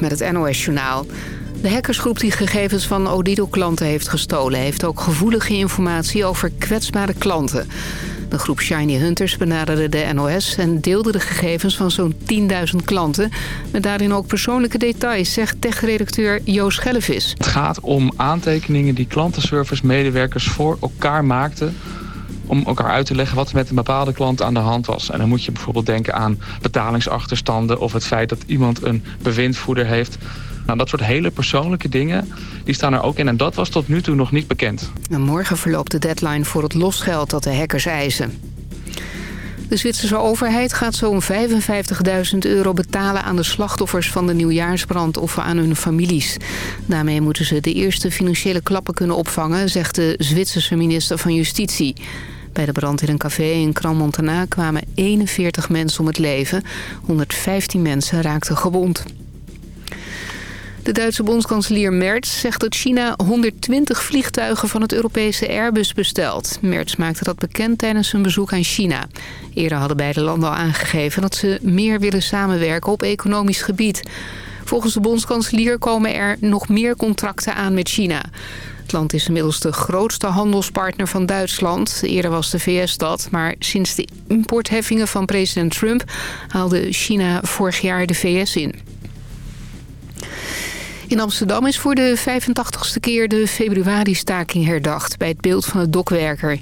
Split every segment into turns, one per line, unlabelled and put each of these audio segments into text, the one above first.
Met het NOS Journaal. De hackersgroep die gegevens van Odido-klanten heeft gestolen... heeft ook gevoelige informatie over kwetsbare klanten. De groep Shiny Hunters benaderde de NOS en deelde de gegevens van zo'n 10.000 klanten... met daarin ook persoonlijke details, zegt tech-redacteur Joost Gellevis.
Het gaat om aantekeningen die klantenservice-medewerkers voor elkaar maakten om elkaar uit te leggen wat er met een bepaalde klant aan de hand was. En dan moet je bijvoorbeeld denken aan betalingsachterstanden... of het feit dat iemand een bewindvoerder heeft. Nou, dat soort hele persoonlijke dingen, die staan er ook in. En dat was tot nu toe nog niet bekend.
En morgen verloopt de deadline voor het losgeld dat de hackers eisen. De Zwitserse overheid gaat zo'n 55.000 euro betalen aan de slachtoffers van de nieuwjaarsbrand of aan hun families. Daarmee moeten ze de eerste financiële klappen kunnen opvangen, zegt de Zwitserse minister van Justitie. Bij de brand in een café in Cran-Montana kwamen 41 mensen om het leven. 115 mensen raakten gewond. De Duitse bondskanselier Merz zegt dat China 120 vliegtuigen van het Europese Airbus bestelt. Merz maakte dat bekend tijdens zijn bezoek aan China. Eerder hadden beide landen al aangegeven dat ze meer willen samenwerken op economisch gebied. Volgens de bondskanselier komen er nog meer contracten aan met China. Het land is inmiddels de grootste handelspartner van Duitsland. Eerder was de VS dat, maar sinds de importheffingen van president Trump... haalde China vorig jaar de VS in. In Amsterdam is voor de 85ste keer de februari-staking herdacht... bij het beeld van de dokwerker.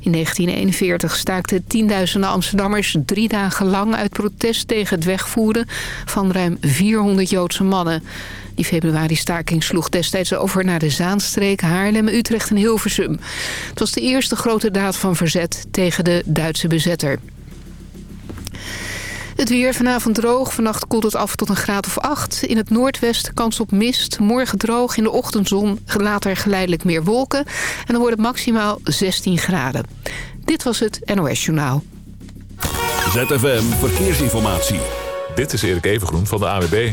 In 1941 staakten tienduizenden Amsterdammers drie dagen lang... uit protest tegen het wegvoeren van ruim 400 Joodse mannen. Die februari-staking sloeg destijds over naar de Zaanstreek, Haarlem, Utrecht en Hilversum. Het was de eerste grote daad van verzet tegen de Duitse bezetter. Het weer vanavond droog. Vannacht koelt het af tot een graad of 8. In het noordwesten kans op mist. Morgen droog. In de ochtendzon later geleidelijk meer wolken. En dan wordt het maximaal 16 graden. Dit was het NOS Journaal.
ZFM Verkeersinformatie.
Dit is Erik Evengroen van de AWB.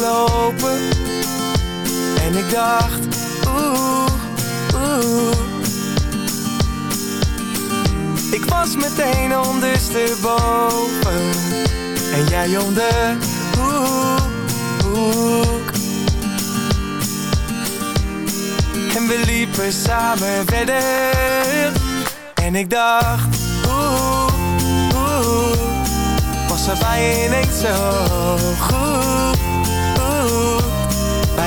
Lopen. En ik dacht Oeh, oeh. Ik was meteen ondersteboven. En jij om de hoek, En we liepen samen verder. En ik dacht Oeh, oeh. Was er bij ineens zo goed? Oeh,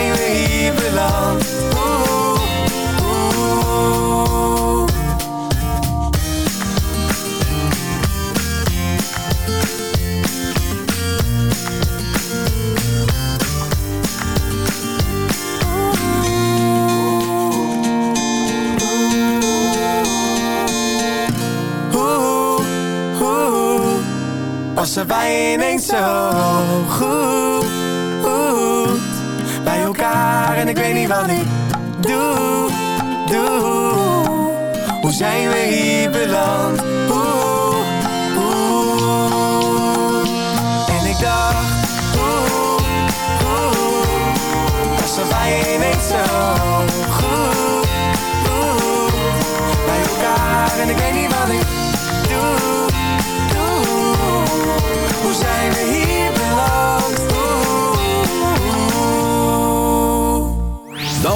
zijn we hier Was er bij ineens zo goed, en ik weet niet wat ik doe, doe. Hoe zijn we hier beland, En ik dacht, hoe, hoe Was zo goed Bij elkaar en ik weet niet wat ik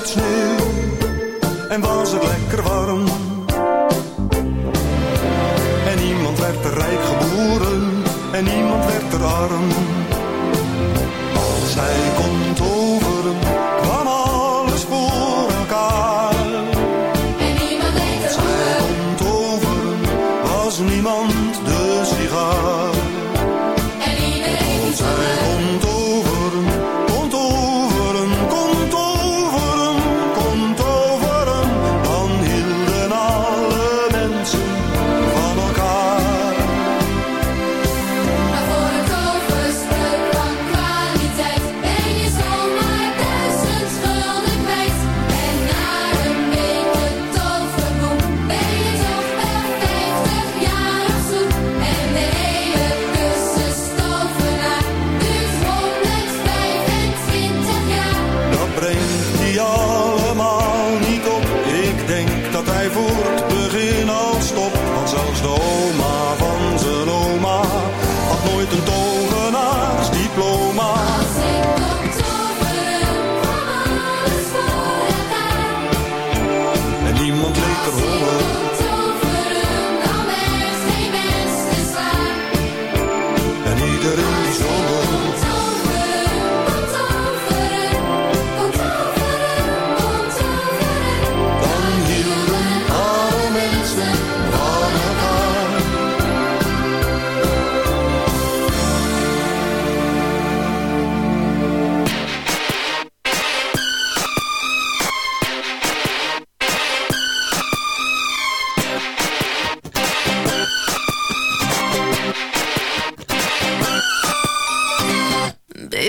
sneeuw en was het lekker warm. En niemand werd er rijk geboren en niemand werd er arm. Als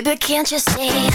Baby, can't you see?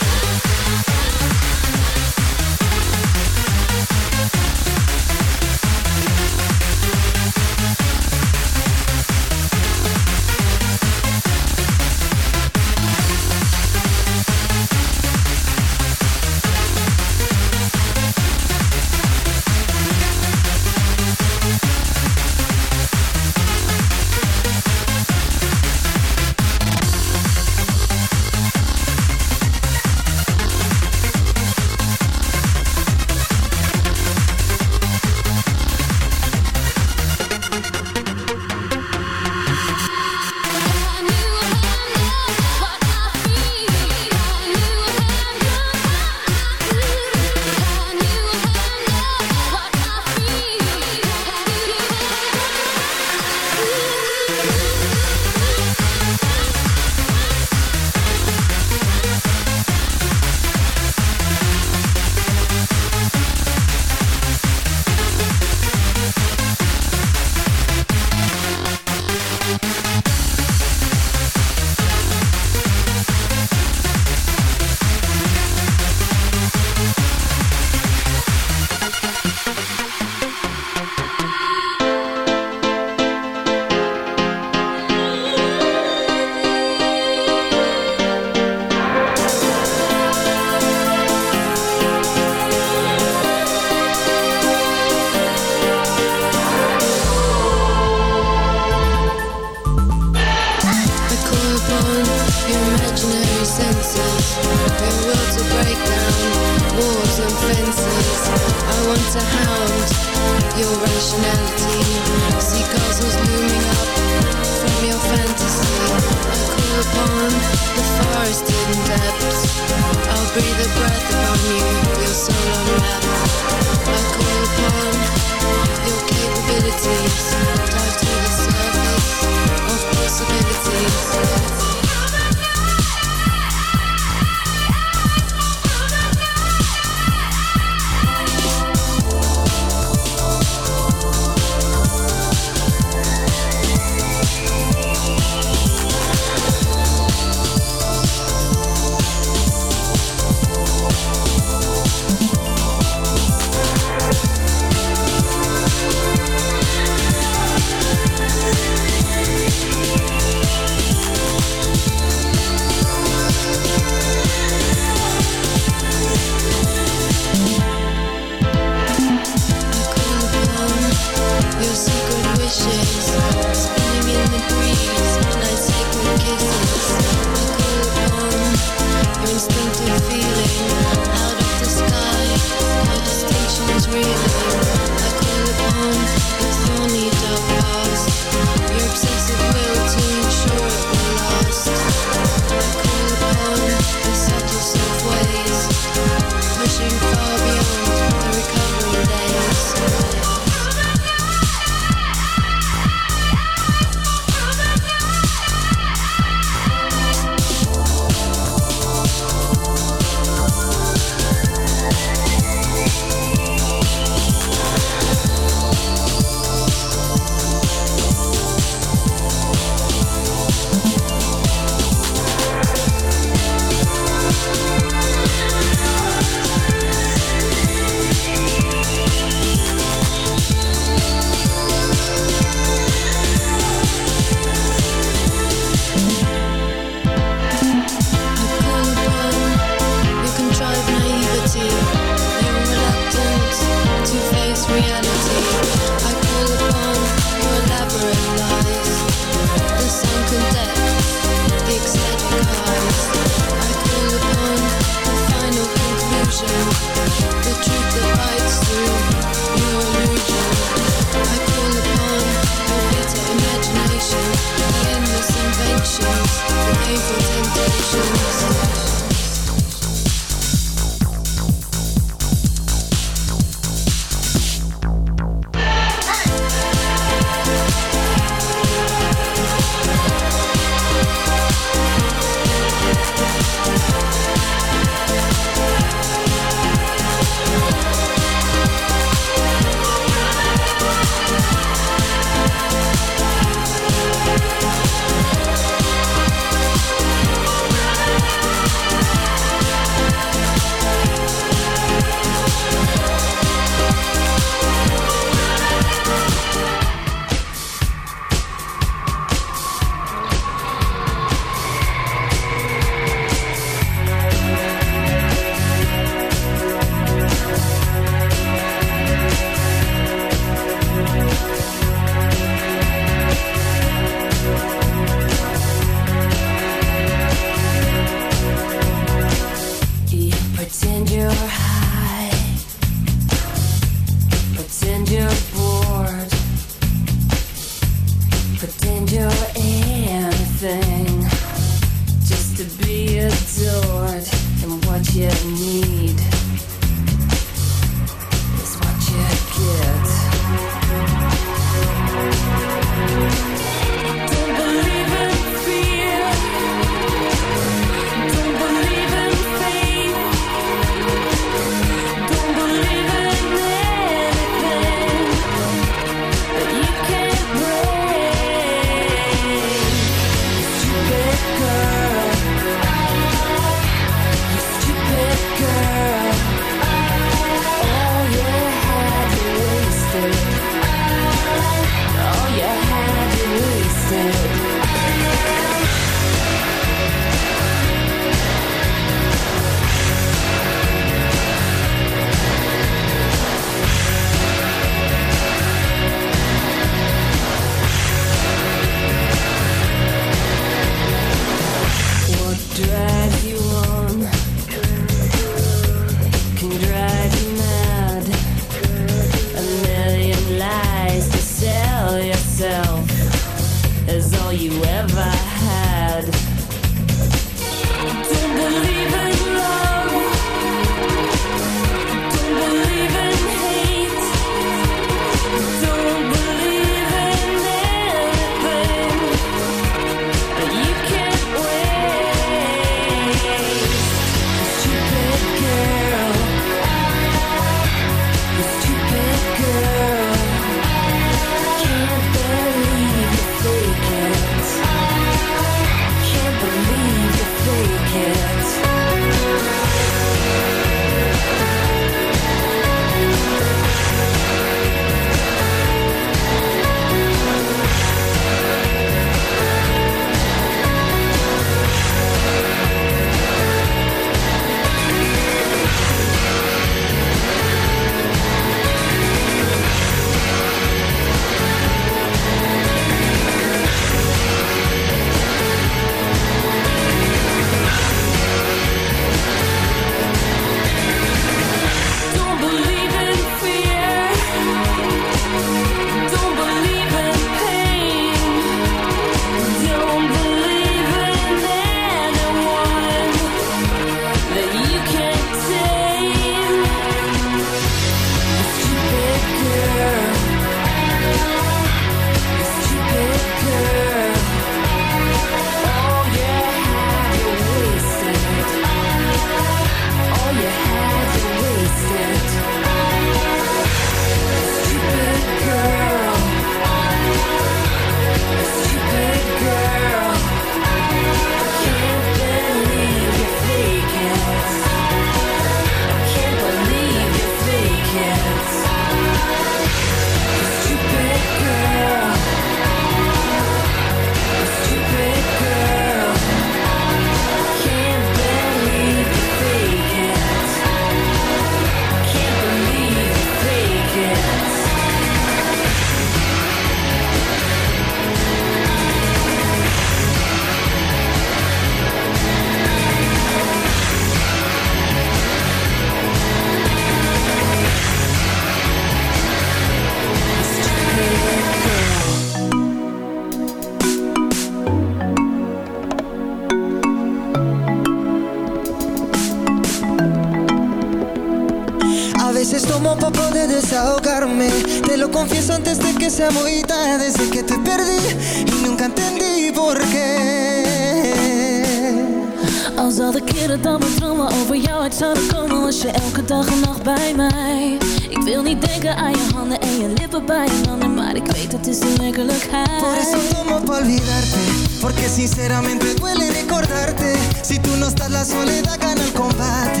Is de werkelijkheid
Por eso tomo pa olvidarte Porque sinceramente duele recordarte. Si tú no estás la soledad gana el combate.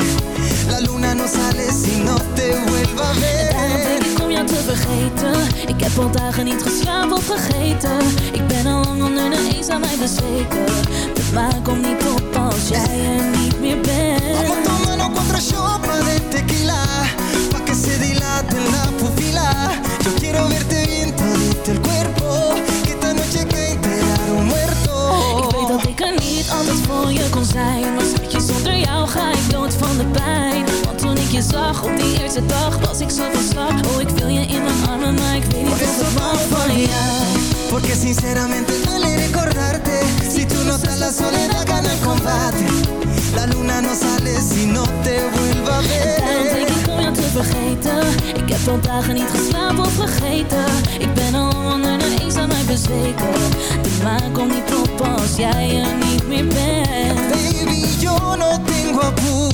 La luna no sale si no te vuelva a
Daarom
ver
denk ik om jou te vergeten. Ik heb al dagen niet geslapen of vergeten. Ik ben al lang onder de eens aan mij bezweken. De maan komt niet op als jij er niet meer bent.
Vamos tomando cuatro shots de tequila Pa' que se dilate la pupila. Yo quiero verte
van de pijn. Want toen ik je zag op die eerste dag Was ik zo van slag. Oh, ik wil je in mijn armen Maar ik weet niet of
pa'
van jou.
Porque sinceramente duele recordarte. Si tú no estás la soledad gana el combate. La luna no sale si no te vuelva a
Daarom denk
ver
ik om jou te vergeten. Ik heb al dagen niet geslapen of vergeten. Ik ben al onder de eens aan mij bezweken. De maan komt niet op als jij er niet meer bent.
Baby, yo no tengo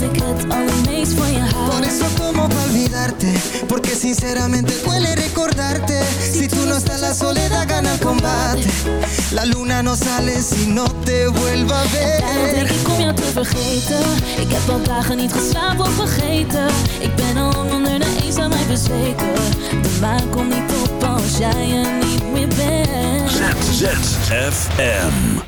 dat ik het allermeest van je
Por
hou
eso tomo pa' olvidarte? Porque sinceramente duele recordarte. Si tú no estás la soledad gana el combate. La luna no sale si no te vuelva a
Daarom denk
ver
ik om jou te vergeten. Ik heb al dagen niet geslapen of vergeten. Ik ben al lang onder de eens aan mij bezweken. De maan komt niet op als jij er niet meer bent.
ZFM.